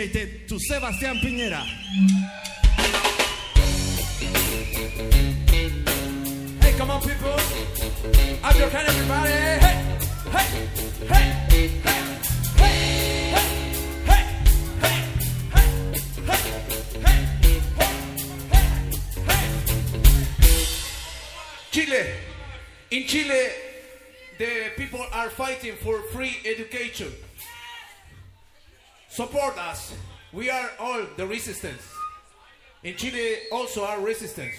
dedicated to Sebastián Piñera. Hey, come on, people. Up your hand, everybody. Hey, hey, hey, hey. Chile. In Chile, the people are fighting for free education. Support us. We are all the resistance. In Chile, also our resistance.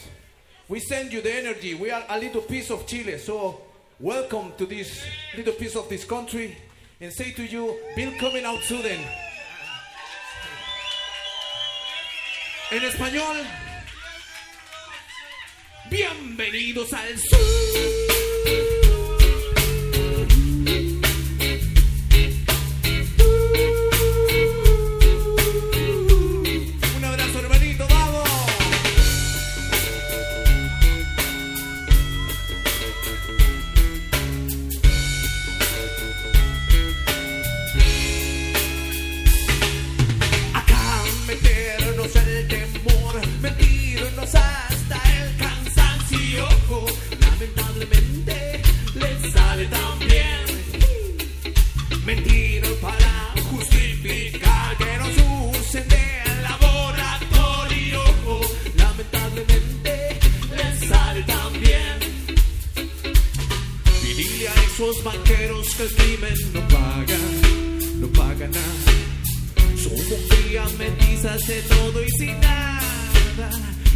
We send you the energy. We are a little piece of Chile. So, welcome to this little piece of this country. And say to you, coming out soon. En español, bienvenidos al sur.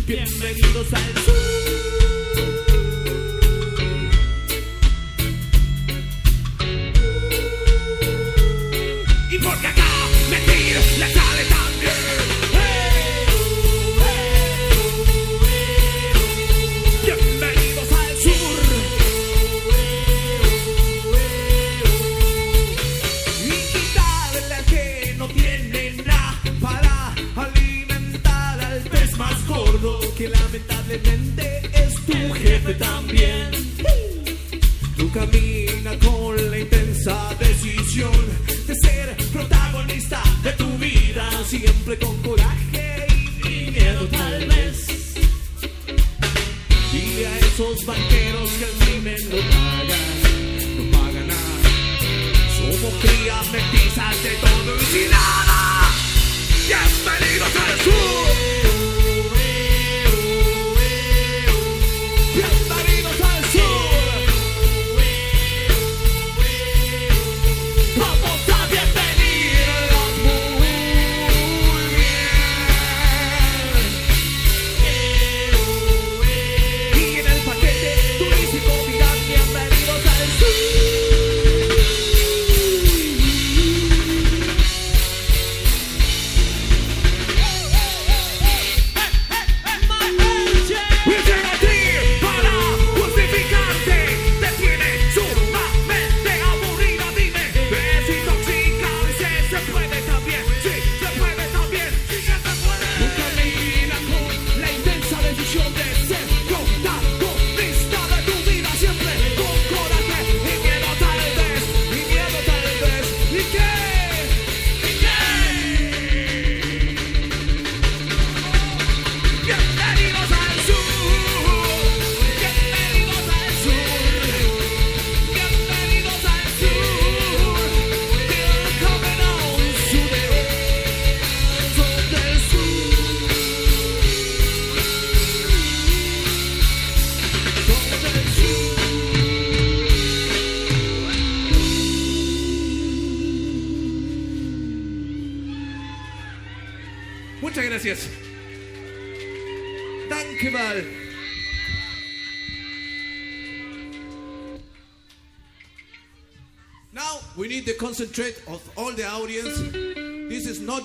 Bienvenidos al sur.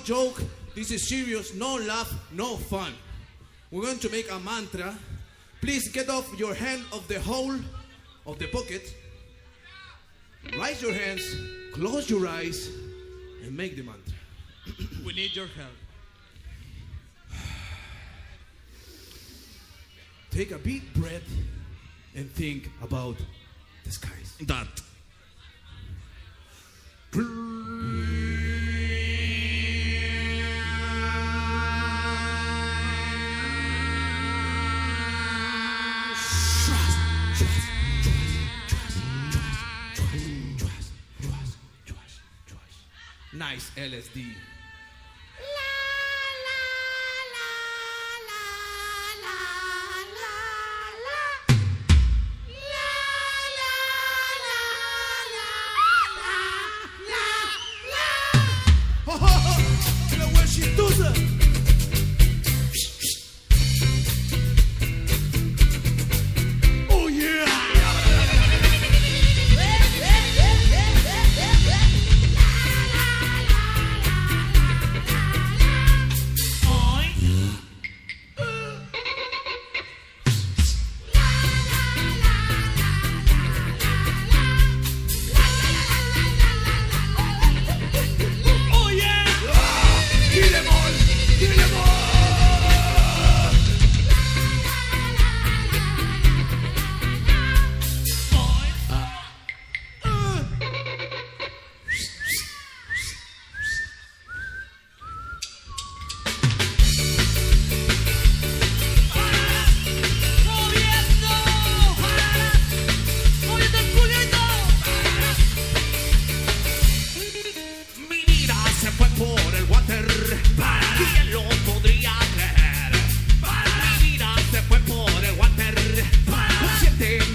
Joke. This is serious. No laugh, no fun. We're going to make a mantra. Please get off your hand of the hole of the pocket. Raise your hands, close your eyes, and make the mantra. We need your help. Take a deep breath and think about the skies. That. Nice LSD.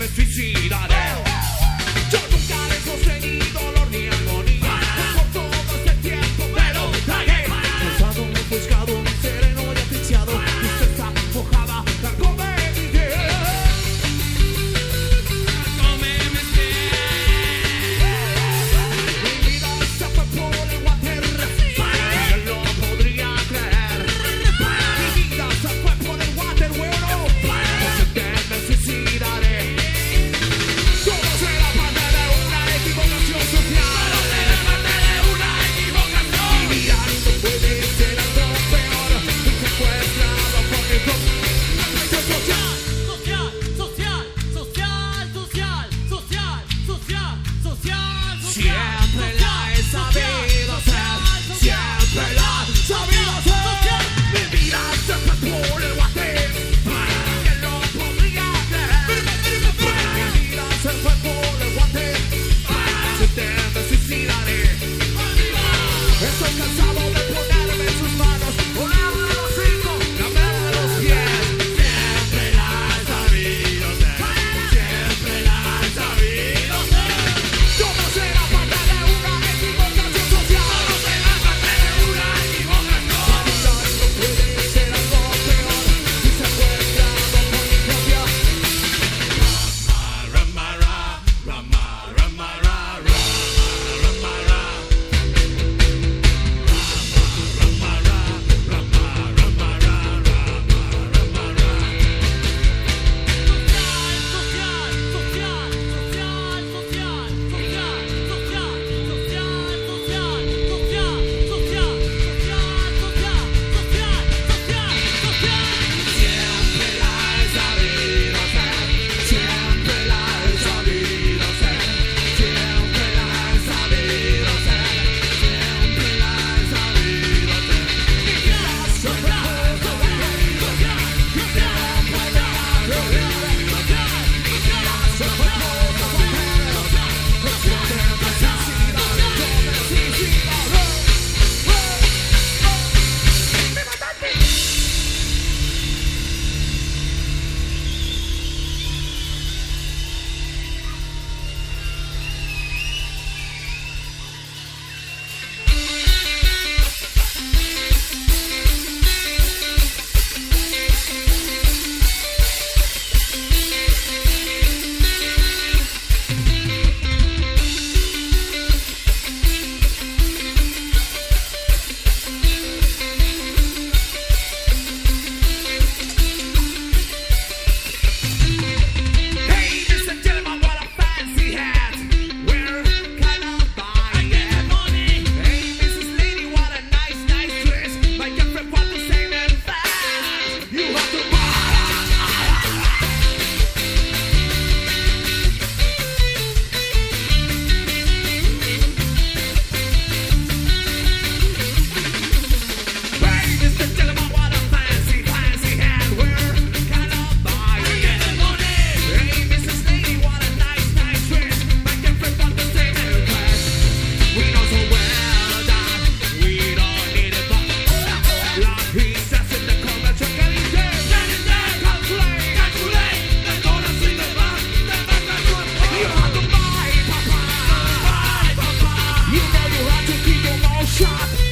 come suicidare shot.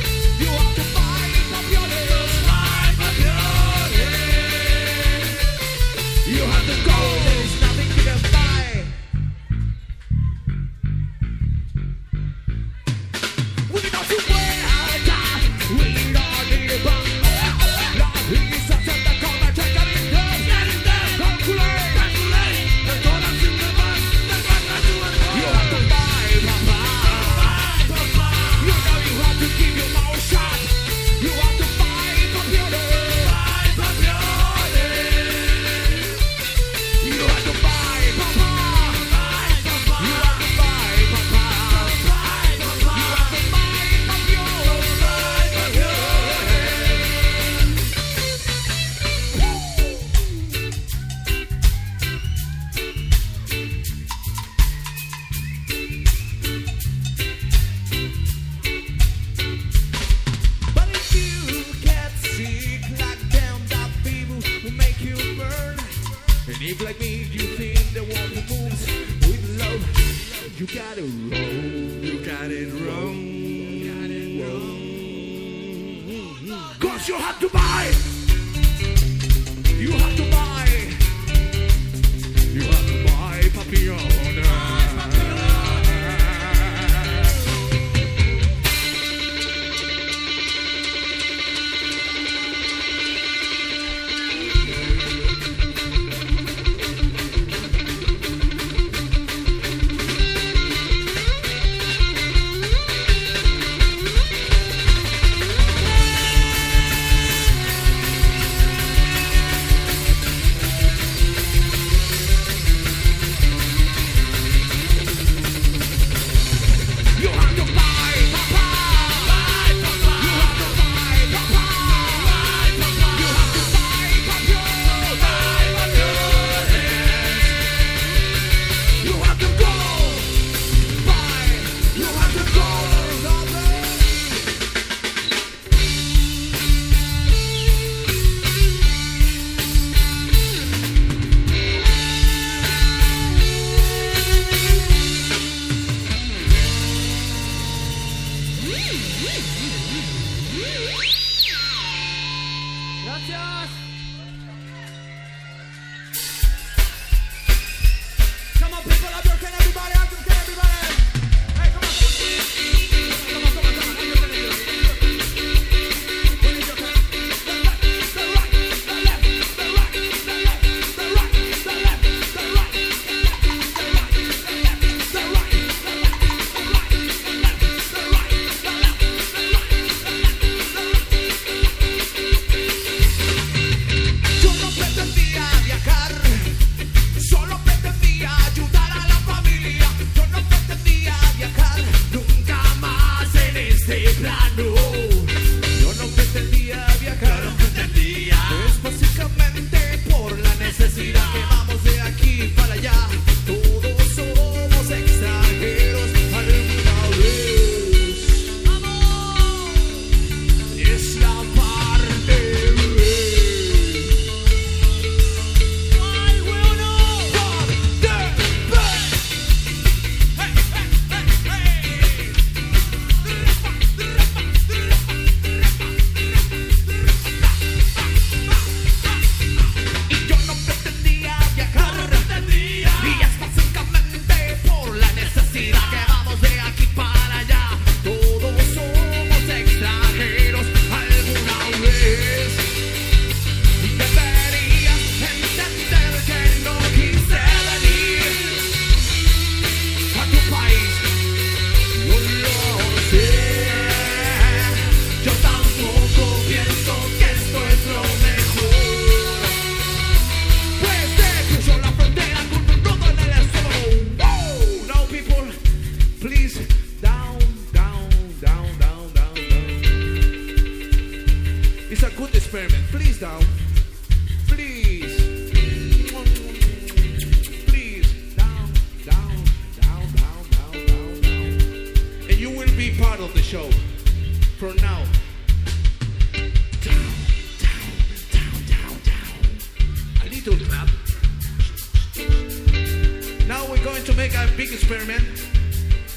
to make a big experiment.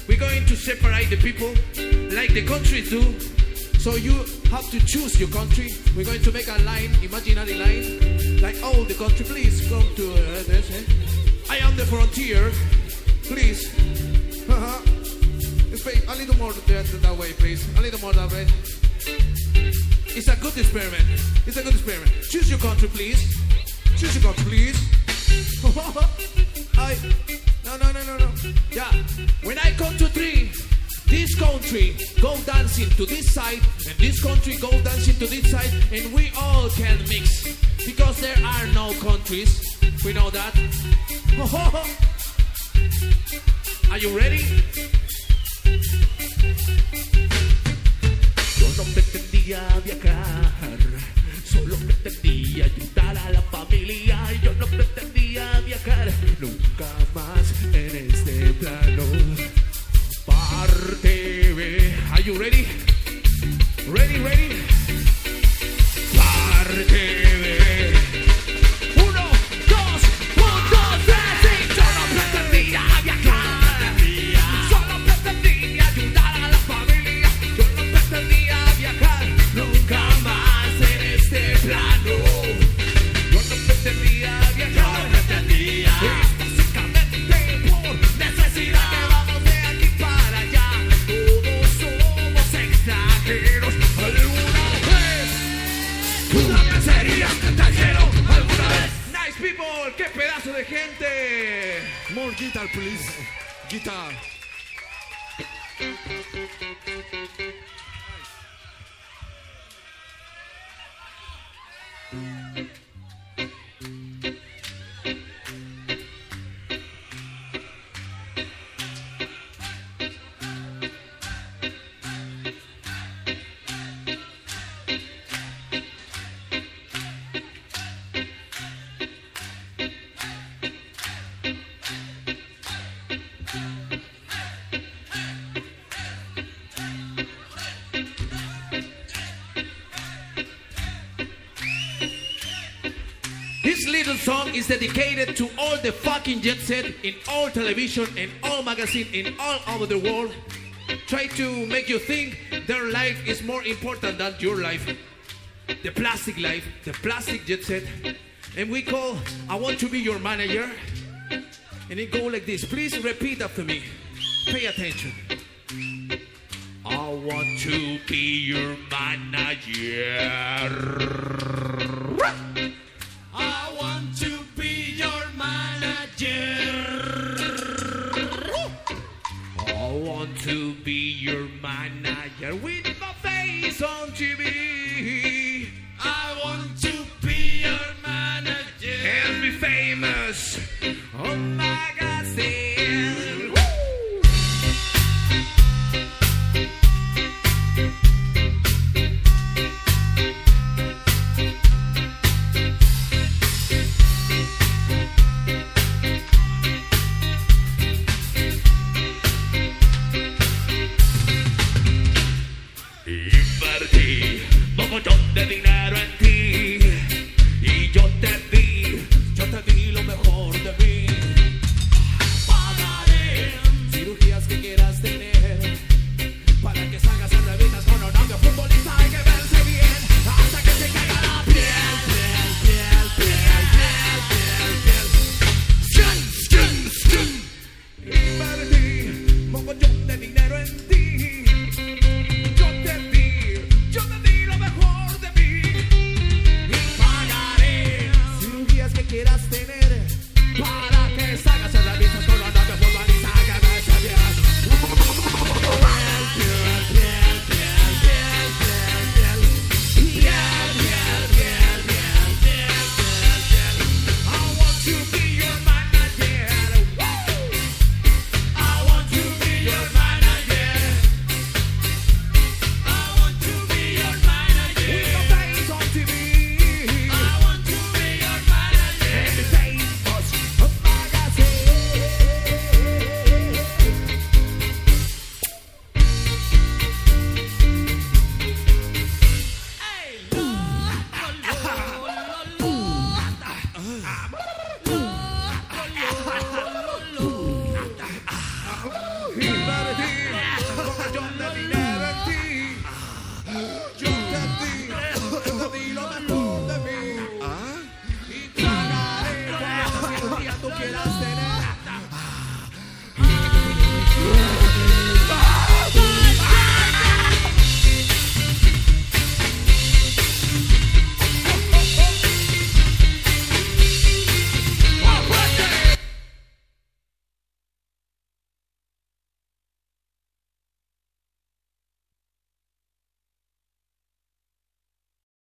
We're going to separate the people like the countries do. So you have to choose your country. We're going to make a line, imaginary line, like all the country. Please come to uh, this. Eh? I am the frontier. Please. Uh-huh. A little more that, that way, please. A little more that way. It's a good experiment. It's a good experiment. Choose your country, please. Choose your country, please. I no, no, no, no, no. Yeah. When I come to three, this country go dancing to this side, and this country go dancing to this side, and we all can mix. Because there are no countries. We know that. Are you ready? Yo no pretendía viajar, solo pretendía ayudar a la familia. en este plano. Parte B. Are you ready? Ready, ready? Little song is dedicated to all the fucking jet set in all television and all magazine in all over the world. Try to make you think their life is more important than your life. The plastic life, the plastic jet set. And we call I want to be your manager. And it go like this. Please repeat after me. Pay attention. I want to be your manager. Your with my face on TV.